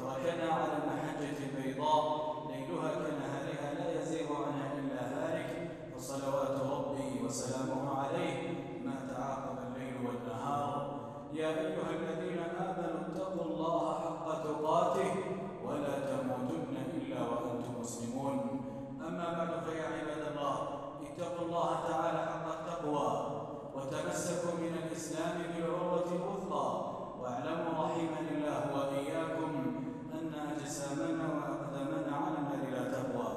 وتركنا على المحجة البيضاء ليلها كنهارها لا يزيغ عنها إلا هالك. فصلوات ربي وسلامه عليه ما تعاقب الليل والنهار. يا أيها الذين آمنوا اتقوا الله حق تقاته ولا تموتن إلا وأنتم مسلمون. أما بعد فيا عباد الله اتقوا الله تعالى حق التقوى وتمسكوا من الإسلام بالعروة الوثقى واعلموا رحمني الله وإياكم أجسامنا وأقدامنا على النار لا تقوى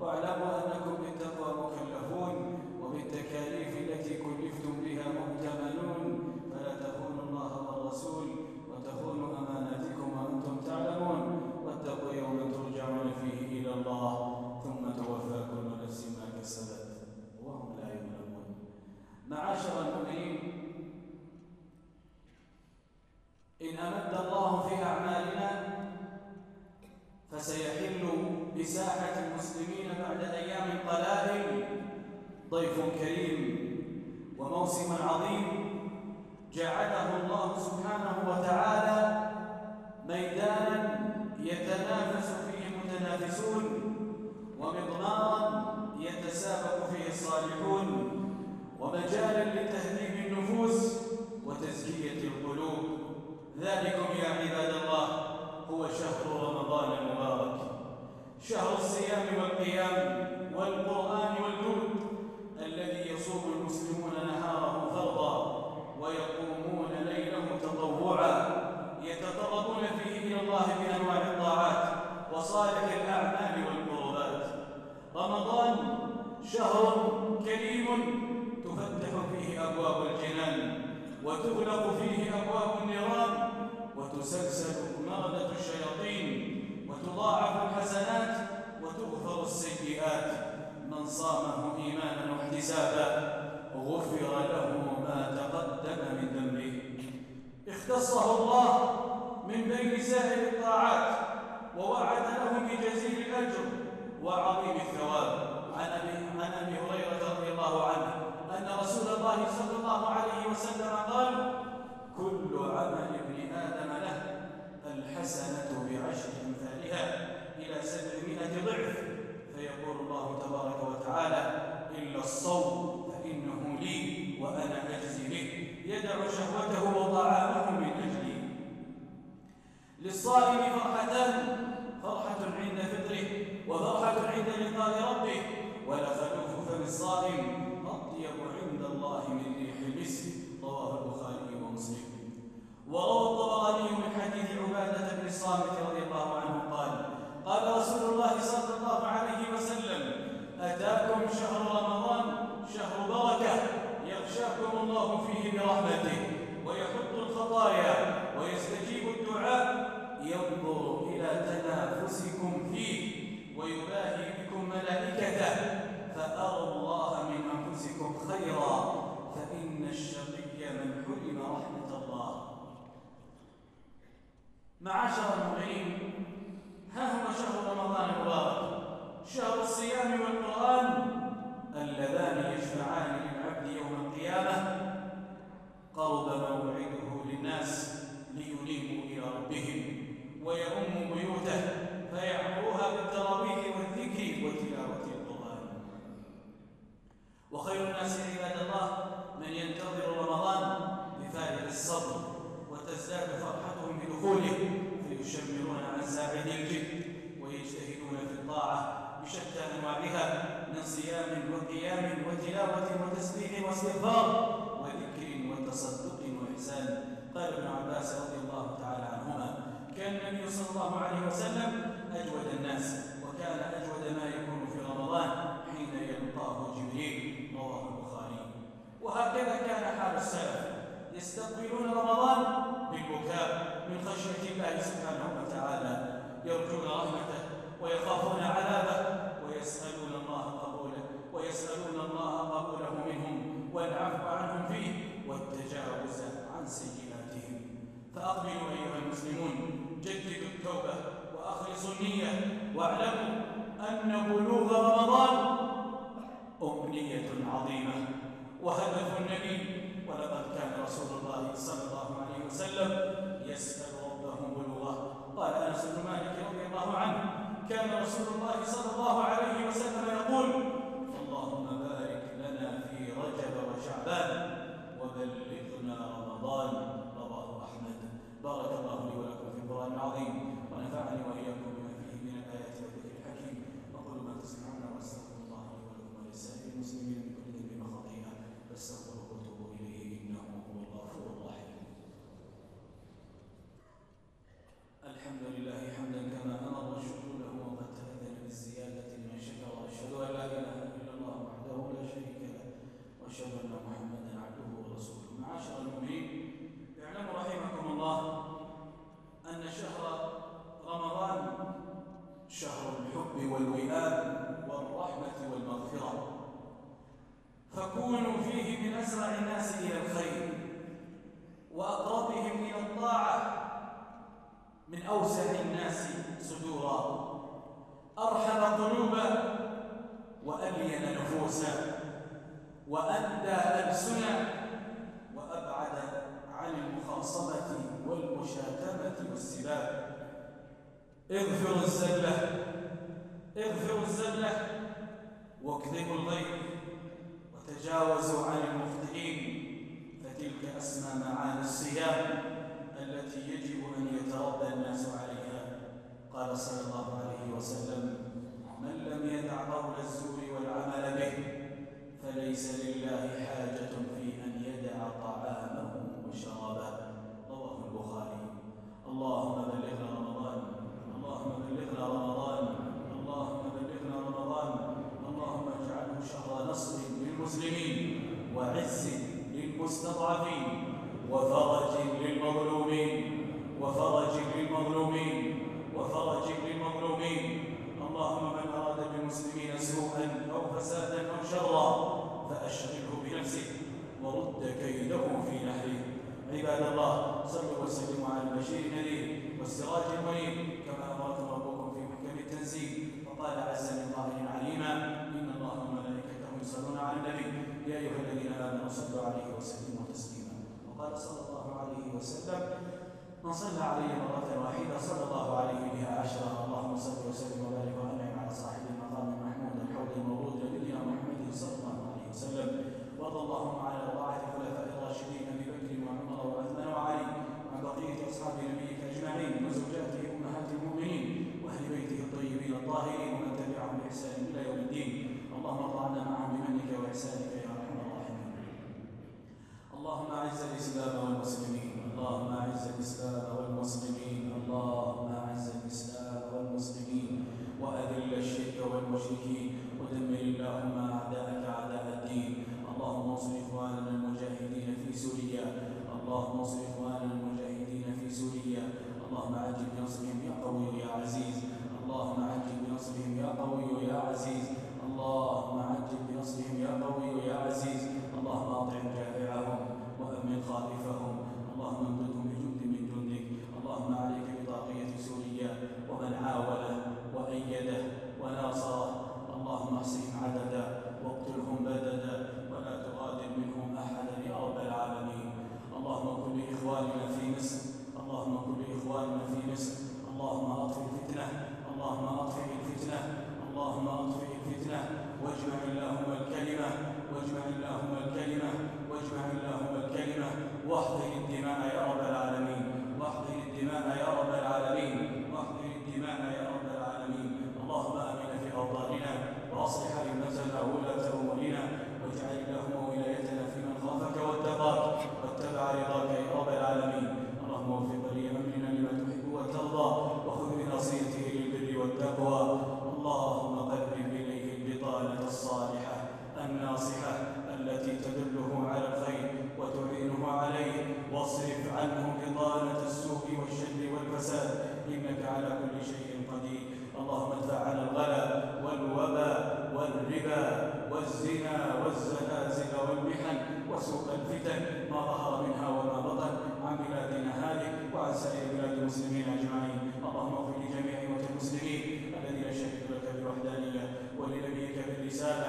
واعلموا أنكم بالتقوى مكلفون وبالتكاليف التي كلفتم بها مؤتمنون فلا تخونوا الله والرسول وتخونوا أماناتكم وأنتم تعلمون واتقوا يوما ترجعون فيه إلى الله ثم توفى كل نفس ما كسبت وهم لا يظلمون معاشر المؤمنين إن أمد فسيحل بساحة المسلمين بعد أيام قلائل ضيف كريم وموسم عظيم. جعله الله سبحانه وتعالى ميدانا يتنافس فيه المتنافسون ومضمارا يتسابق فيه الصالحون. ومجالا لتهذيب النفوس وتزكية القلوب. ذلكم يا عباد الله. هو شهر رمضان المبارك. شهر الصيام والقيام والقرآن والجود الذي يصوم المسلمون نهاره فرضا ويقومون ليله تطوعا. يتقربون فيه إلى الله بأنواع الطاعات وصالح الأعمال والقربات. رمضان شهر كريم تفتح فيه أبواب الجنان وتغلق فيه أبواب النيران وتسلسل وتضاعف الحسنات وتغفر السيئات. من صامه إيمانا واحتسابا غفر له ما تقدم من ذنبه. اختصه الله من بين سائر الطاعات ووعد له بجزيل الأجر وعظيم الثواب. عن أبي هريرة رضي الله عنه أن رسول الله صلى الله عليه وسلم قال كل عمل ابن آدم له الحسنة بعشر أمثالها. إلى سبعمائة ضعف فيقول الله تبارك وتعالى إلا الصوم فإنه لي وأنا أجزي به يدع شهوته وطعامه من أجلي. للصائم فرحتان فرحة عند فطره وفرحة عند لقاء ربه ولخلوف فم الصائم أطيب عند الله من ريح المسك رواه البخاري ومسلم. وروى الطبراني من حديث عبادة بن الصامت رضي الله عنه قال رسول الله صلى الله عليه وسلم أتاكم شهر رمضان شهر بركة يغشاكم الله فيه برحمته ويحط الخطايا ويستجيب الدعاء ينظر إلى تنافسكم فيه ويباهي بكم ملائكته فأروا الله من أنفسكم خيرا فإن الشقي من حرم رحمة الله. معاشر المؤمنين ها هو شهر رمضان المبارك. شهر الصيام والقرآن اللذان يشفعان للعبد يوم القيامة. قرب موعده للناس لينيبوا إلى ربهم ويؤم بيوته. وتسبيح واستغفار وذكر وتصدق وإحسان. قال ابن عباس رضي الله تعالى عنهما كان النبي صلى الله عليه وسلم أجود الناس وكان أجود ما يكون في رمضان حين يلقاه جبريل. رواه البخاري. وهكذا كان حال السلف يستقبلون رمضان بالبكاء من خشية الله سبحانه وتعالى. يرجون رحمته ويخافون عذابه ويسألون يسألون الله قبوله منهم والعفو عنهم فيه والتجاوز عن سيئاتهم. فأقبلوا أيها المسلمون جددوا التوبة وأخلصوا النية واعلموا أن بلوغ رمضان أمنية عظيمة. وهدف النبي ولقد كان رسول الله صلى الله عليه وسلم يسأل ربه بلوغه. قال أنس بن مالك رضي الله عنه كان رسول الله صلى الله عليه وسلم يقول اللهم بارك لنا في رجب وشعبان وبلغنا رمضان رواه أحمد بارك الله لي ولكم في القرآن العظيم ونفعني وإياكم بما فيه من الآيات والذكر الحكيم أقول ما تسمعون وأستغفر الله لي ولكم ولسائر المسلمين من كل ذنب وخطيئة فاستغفروه وتوبوا إليه إنه هو الغفور الرحيم الحمد لله حمدا كما أمر والشكر له وقد تأذن بالزيادة لمن شكر وأشهد أن لا إله إلا الله وحده لا شريك له وأشهد أن محمدا عبده ورسوله. معاشر المؤمنين اعلموا رحمكم الله أن شهر رمضان شهر الحب والوئام والرحمة والمغفرة. فكونوا فيه من أسرع الناس إلى الخير وأقربهم إلى الطاعة من أوسع الناس صدورا. أرحم قلوبا وألين نفوسا وأندى ألسنا وأبعد عن المخاصمة والمشاتمة والسباب. اغفروا الزلة اغفروا الزلة واكذبوا الغيب وتجاوزوا عن المخطئين. فتلك أسمى معاني الصيام التي يجب أن يتربى الناس عليها. قال صلى الله عليه وسلم من لم يدع قول الزور والعمل به فليس لله حاجة في أن يدع طعامه وشرابه. رواه البخاري. اللهم بلغنا رمضان. اللهم بلغنا رمضان. اللهم بلغنا رمضان. اللهم اجعله شهر نصر للمسلمين وعز للمستضعفين وفرج للمظلومين وفرج للمظلومين وفرج للمظلومين. اللهم من أراد بالمسلمين سوءا أو فسادا أو شرا فأشغله بنفسه ورد كيده في نحره عباد الله صلوا وسلموا على البشير النذير والسراج المنير. كما أمركم ربكم في محكم التنزيل. وقال عز من قائل عليما إن الله وملائكته يصلون على النبي. يا أيها الذين آمنوا صلوا عليه وسلموا تسليما. وقال صلى الله عليه وسلم من صلى عليه مرة واحدة صلى الله عليه بها عشرة. اللهم صل وسلم وبارك بمنك وإحسانك يا أرحم الراحمين. اللهم أعز الإسلام والمسلمين. اللهم أعز الإسلام والمسلمين. اللهم أعز الإسلام والمسلمين. وأذل الشرك والمشركين. ودمر اللهم أعداءك أعداء الدين. اللهم انصر إخواننا المجاهدين في سوريا. اللهم انصر إخواننا المجاهدين في سوريا. اللهم عجل بنصرهم يا قوي يا عزيز. اللهم عجل بنصرهم يا قوي يا عزيز. اللهم عجل بنصرهم يا قوي يا عزيز. اللهم أطعم جائعهم والفساد إنك على كل شيء قدير. اللهم ادفع عن الغلا والوبا والربا والزنا والزلازل والمحن وسوء الفتن. ما ظهر منها وما بطن. عن بلادنا هذه وعن سائر بلاد المسلمين أجمعين. اللهم اغفر لجميع أمة المسلمين الذين شهدوا لك بالوحدانية ولنبيك بالرسالة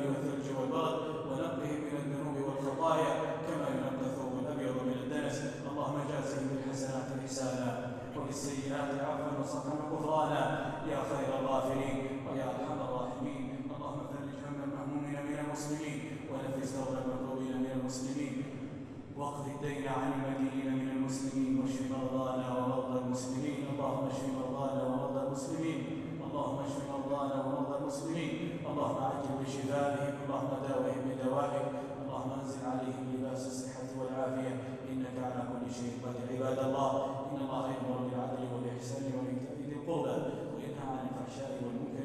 واغسلهم الفحشاء والمنكر